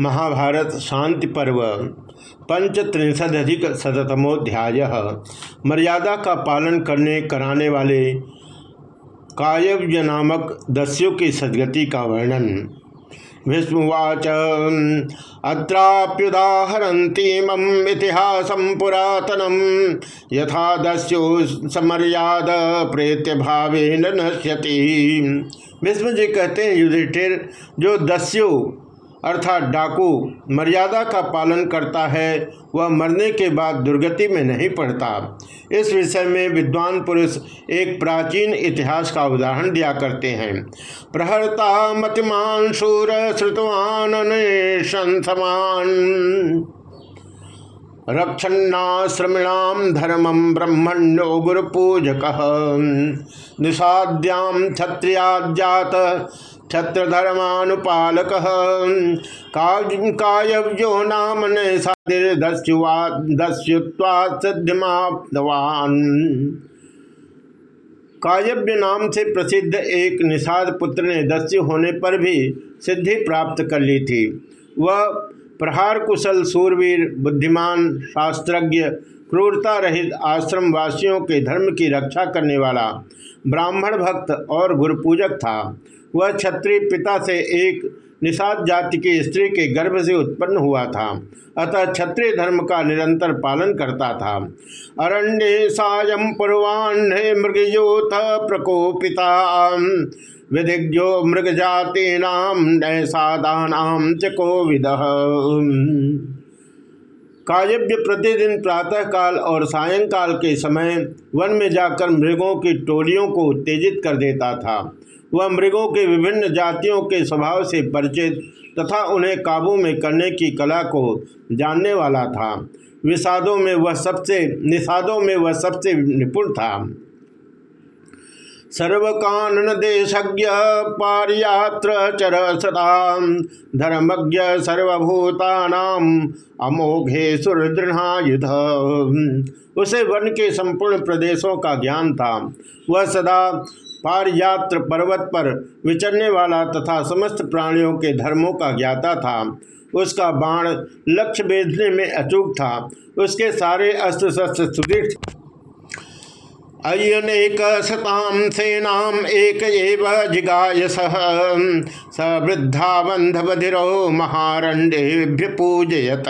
महाभारत शांति पर्व पंचत्रिशदिक शतमोध्याय मर्यादा का पालन करने कराने वाले कायव्य नामक दस्यु की सदगति का वर्णन। भीष्मवाच अत्राप्युदाहरतीमम इतिहासम पुरातनम, यथा दस्यु समर्याद प्रेत्य भावे नश्यति। भीष्म जी कहते हैं, युधिष्ठिर, जो दस्यु अर्थात डाकू मर्यादा का पालन करता है, वह मरने के बाद दुर्गति में नहीं पड़ता। इस विषय में विद्वान पुरुष एक प्राचीन इतिहास का उदाहरण दिया करते हैं। प्रहरता मतिमान शूर श्रुतवान समान। रक्षन्नाश्रमिणाम धर्मम ब्रह्मण्यो गुरुपूजक। निषाद्याम क्षत्रियाजात छत्रधर्मानुपालक। कायव्यो नाम दस्युत्वाद्यमाप्तवान कायव्य नाम से प्रसिद्ध एक निषाद पुत्र ने दस्यु होने पर भी सिद्धि प्राप्त कर ली थी। वह प्रहार कुशल सूरवीर बुद्धिमान, शास्त्रज्ञ, क्रूरता रहित आश्रम वासियों के धर्म की रक्षा करने वाला ब्राह्मण भक्त और गुरुपूजक था। वह क्षत्रिय पिता से एक निषाद जाति की स्त्री के गर्भ से उत्पन्न हुआ था, अतः क्षत्रिय धर्म का निरंतर पालन करता था। अरण्य सायं पूर्वान्ह मृगयोत प्रकोपिता। विधिज्ञो मृग जाति नाम नैसादानाम च कोविद। कायव्य प्रतिदिन प्रातः काल और सायंकाल के समय वन में जाकर मृगों की टोलियों को उत्तेजित कर देता था। वह मृगों के विभिन्न जातियों के स्वभाव से परिचित तथा उन्हें काबू में करने की कला को जानने वाला था। विषादों में वह सबसे निषादों में वह सबसे निपुण था। सर्वकानन देशज्ञ पारियात्र चर सदा धर्मज्ञ सर्वभूतानाम, अमोघे सुरदृढ़ायुध। उसे वन के संपूर्ण प्रदेशों का ज्ञान था। वह सदा पारयात्र पर्वत पर विचरने वाला तथा समस्त प्राणियों के धर्मों का ज्ञाता था। उसका बाण लक्ष्य भेजने में अचूक था। उसके सारे अस्त्र शस्त्र सुदृढ़ अयनेक सताम सेनाम एक एव जिगाय सह स वृद्धा बंधवधिरो महारण्य पूजयत।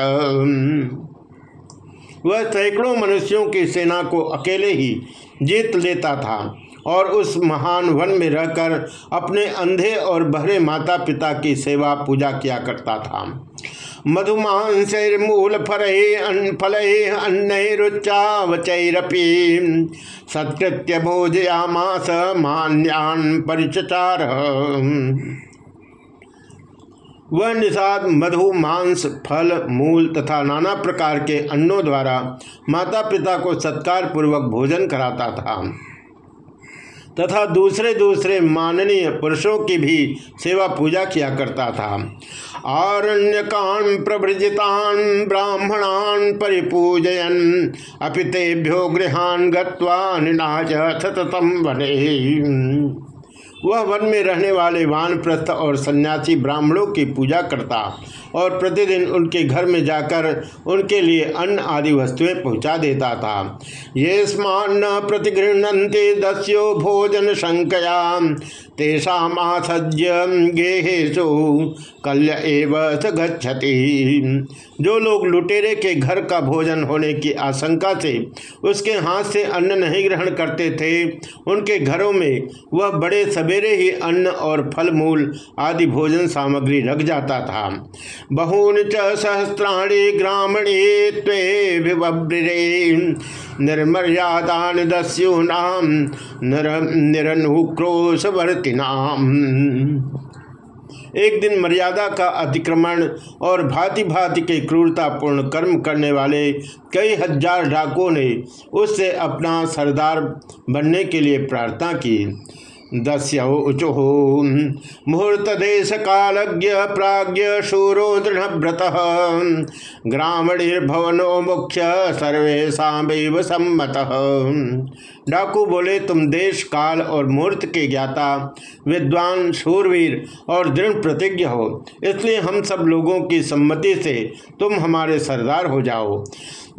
वह सैकड़ों मनुष्यों की सेना को अकेले ही जीत लेता था और उस महान वन में रहकर अपने अंधे और बहरे माता पिता की सेवा पूजा किया करता था। मधुमांसमूल फल फल अन्नरुच्चावचरपी सत्कृत्य भोजयामास मान्यान परिचार वह निषाद मधु मांस फल, मूल तथा नाना प्रकार के अन्नों द्वारा माता पिता को सत्कार पूर्वक भोजन कराता था। तथा दूसरे दूसरे माननीय पुरुषों की भी सेवा पूजा किया करता था। आरण्यकान प्रभृजितान ब्राह्मणान परिपूजयन अपितेभ्यो गृहान गत्वा सततम वने। वह वन में रहने वाले वानप्रस्थ और सन्यासी ब्राह्मणों की पूजा करता और प्रतिदिन उनके घर में जाकर उनके लिए अन्न आदि वस्तुएँ पहुँचा देता था। ये स्मान प्रतिगृहते दस्यो भोजन संकया तेषासज्य गेहेशु कल्य एव गच्छति। जो लोग लुटेरे के घर का भोजन होने की आशंका से उसके हाथ से अन्न नहीं ग्रहण करते थे, उनके घरों में वह बड़े सवेरे ही अन्न और फल मूल आदि भोजन सामग्री रख जाता था। बहून च सहस्राणी ग्रामणे त्वे निर्मर्यादान दस्यूनाम निरनुक्रोशवर्तिनाम एक दिन मर्यादा का अतिक्रमण और भांति भांति के क्रूरतापूर्ण कर्म करने वाले कई हज़ार डाकुओं ने उससे अपना सरदार बनने के लिए प्रार्थना की। दस्यौचु मुहूर्त देश कालज्ञ प्राज्ञ शूरो दृढ़व्रत ग्रामणिर्भवनो मुख्य सर्वेशा सम्मत। डाकू बोले, तुम देश, काल और मूर्त के ज्ञाता, विद्वान, शूरवीर और दृढ़ प्रतिज्ञ हो। इसलिए हम सब लोगों की सम्मति से तुम हमारे सरदार हो जाओ।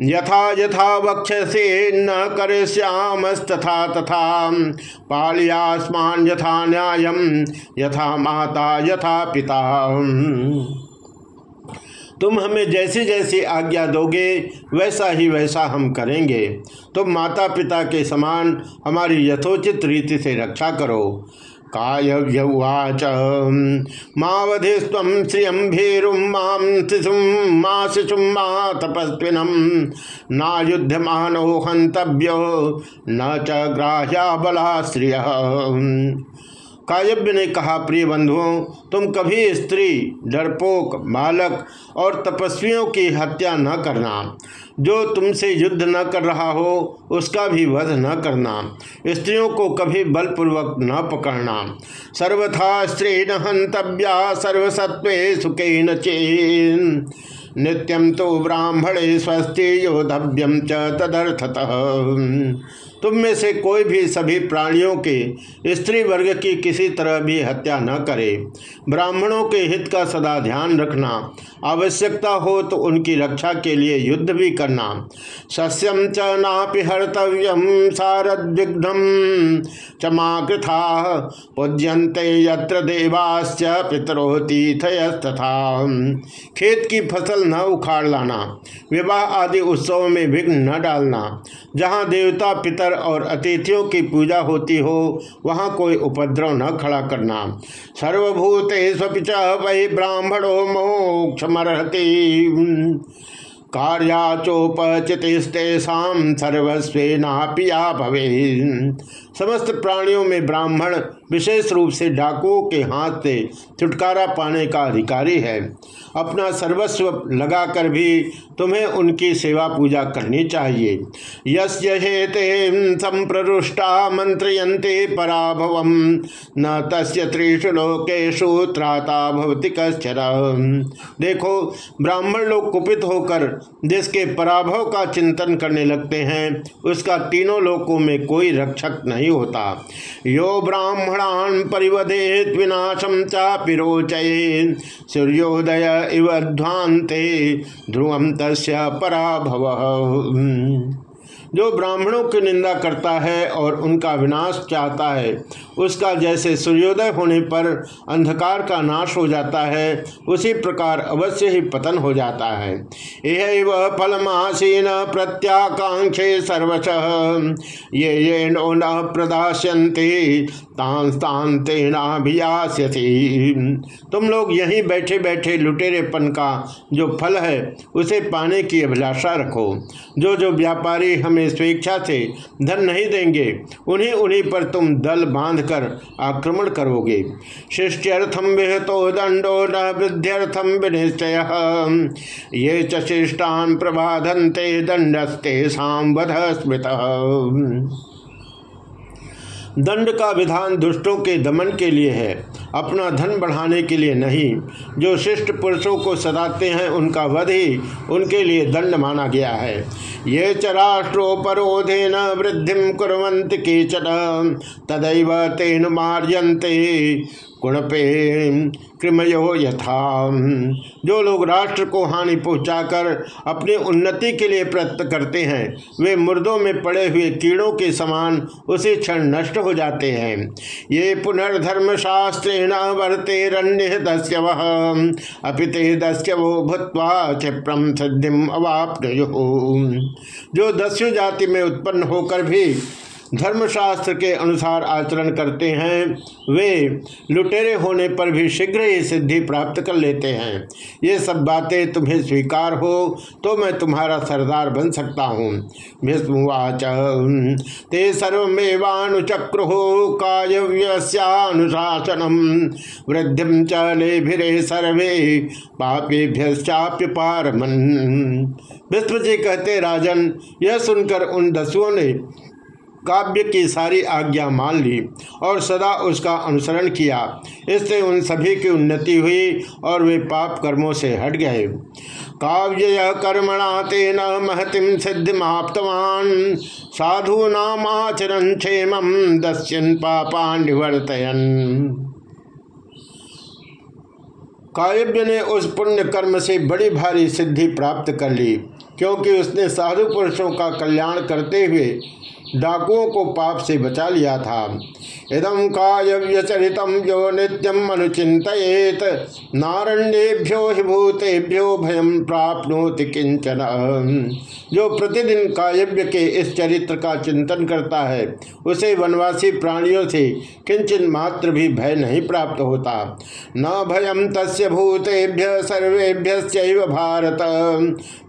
यथा यथा वक्ष से न कर श्यामस्तथा तथा पालियास्मान यथा न्याय यथा माता, यथा पिता। तुम हमें जैसी जैसी आज्ञा दोगे, वैसा ही वैसा हम करेंगे। तुम माता पिता के समान हमारी यथोचित रीति से रक्षा करो। कायव्यवाच मावधिस्व श्रियम भीरुम माम शिशुम मा शिशुम मा तपस्विनम ना युद्धमानो हंतव्यो न च ग्राह्या बला श्रिय कायव्य ने कहा, प्रिय बंधुओं, तुम कभी स्त्री, डरपोक, बालक और तपस्वियों की हत्या न करना। जो तुमसे युद्ध न कर रहा हो, उसका भी वध न करना। स्त्रियों को कभी बलपूर्वक न पकड़ना। सर्वथा स्त्री न हंतव्या सर्वसत्व सुखे न चेन। नित्यम तो ब्राह्मणे स्वस्ति योधव्यम च तदर्थतः। तुम में से कोई भी सभी प्राणियों के स्त्री वर्ग की किसी तरह भी हत्या न करे। ब्राह्मणों के हित का सदा ध्यान रखना। आवश्यकता हो तो उनकी रक्षा के लिए युद्ध भी करना। सस्यम च नापि हर्तव्यम सारद्विघ्नम चमाकृथा पूज्यंते यत्र देवाश्च पितरो तीर्थयस्तथा खेत की फ़सल न उखाड़ लाना। विवाह आदि उत्सवों में विघ्न न डालना। जहाँ देवता पितर और अतिथियों की पूजा होती हो, वहाँ कोई उपद्रव न खड़ा करना। सर्वभूते वही ब्राह्मणो मोक्षमर्हति। सर्वस्वे नापिया भवे समस्त प्राणियों में ब्राह्मण, विशेष रूप से डाकुओं के हाथ से छुटकारा पाने का अधिकारी है। अपना सर्वस्व लगाकर भी तुम्हें उनकी सेवा पूजा करनी चाहिए। यस्य हेते संप्ररुष्टा मंत्रयंते पराभव न तस्य त्रिषु लोकेशु त्राता भवति कश्चर देखो, ब्राह्मण लोग कुपित होकर जिसके पराभव का चिंतन करने लगते हैं, उसका तीनों लोकों में कोई रक्षक नहीं। होता। यो ब्राह्मणान परिवदे विनाशम चापि रोचय सूर्योदय इव ध्वान्ते ध्रुवम तस्य पराभव। जो ब्राह्मणों की निंदा करता है और उनका विनाश चाहता है, उसका जैसे सूर्योदय होने पर अंधकार का नाश हो जाता है, उसी प्रकार अवश्य ही पतन हो जाता है। यह फलमासीन प्रत्याकांक्षे सर्वश। ये ये नो न प्रदास्यंते तुम लोग यहीं बैठे बैठे लुटेरेपन का जो फल है, उसे पाने की अभिलाषा रखो। जो जो व्यापारी हमें स्वेच्छा से धन नहीं देंगे, उन्हीं उन्हीं पर तुम दल बांधकर आक्रमण करोगे। शिष्ट्यर्थम विहतो दंडो न वृद्ध्यर्थम विनिश्चय। ये चिष्टान प्रबाधनते दंडस्ते सांवध स्मृत दंड का विधान दुष्टों के दमन के लिए है। अपना धन बढ़ाने के लिए नहीं। जो शिष्ट पुरुषों को सदाते हैं, उनका वध ही उनके लिए दंड माना गया है। ये च राष्ट्रोपरोधे न वृद्धि कुरंत केचन। तदैव तेन मार्यन्ते। गुणपे कृमयो यथा। जो लोग राष्ट्र को हानि पहुंचाकर अपनी उन्नति के लिए प्रयत्न करते हैं, वे मुर्दों में पड़े हुए कीड़ों के समान उसी क्षण नष्ट हो जाते हैं। ये पुनर्धर्म शास्त्रेण वर्ते रण्य दस्यव। अपिते दस्यवो भूतवा क्षिप्रम सिद्धिम अवाप्न जो दस्यु जाति में उत्पन्न होकर भी धर्मशास्त्र के अनुसार आचरण करते हैं, वे लुटेरे होने पर भी शीघ्र ही सिद्धि प्राप्त कर लेते हैं। ये सब बातें तुम्हें स्वीकार हो तो मैं तुम्हारा सरदार बन सकता हूँ। भीष्मवाच ते सर्वेवानुचक्रु कायव्यनुशासनम वृद्धि चले भिरे सर्वे पापेभ्यश्चाप्य पारमन। विष्णु जी कहते, राजन, यह सुनकर उन दसुओं ने काव्य की सारी आज्ञा मान ली और सदा उसका अनुसरण किया। इससे उन सभी की उन्नति हुई और वे पाप कर्मों से हट गए। काव्य कर्मणा तेन महतिम सिद्धिमाप्तवान। आचरण क्षेम दस्यन पापा निवर्तयन। कायव्य ने उस पुण्य कर्म से बड़ी भारी सिद्धि प्राप्त कर ली, क्योंकि उसने साधु पुरुषों का कल्याण करते हुए डाकुओं को पाप से बचा लिया था। इदम कायव्य चरित जो नित्यम अनुचित नारण्येभ्यो भूतेभ्यो भयम प्राप्नोति किंचन जो प्रतिदिन कायव्य के इस चरित्र का चिंतन करता है, उसे वनवासी प्राणियों से किंचन मात्र भी भय नहीं प्राप्त होता। न भयम तस्य भूतेभ्य सर्वेभ्य भारत।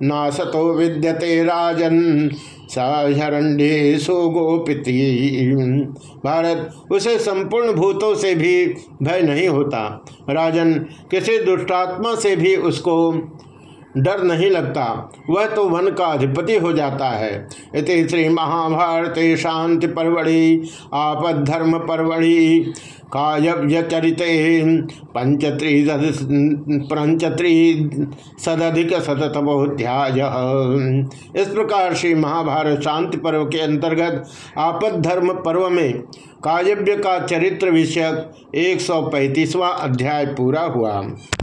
नासतो विद्यते राजन। सहरण्येशु गोपित। भारत उसे संपूर्ण भूतों से भी भय नहीं होता। राजन किसी दुष्टात्मा से भी उसको डर नहीं लगता। वह तो वन का अधिपति हो जाता है। इति श्री महाभारत शांति परवड़ी, आपद धर्म परवड़ी कायव्य चरित पंचत्री पंचत्री सदधिक शतमोध्याय इस प्रकार श्री महाभारत शांति पर्व के अंतर्गत आपद धर्म पर्व में कायव्य का चरित्र विषयक एक सौ अध्याय पूरा हुआ।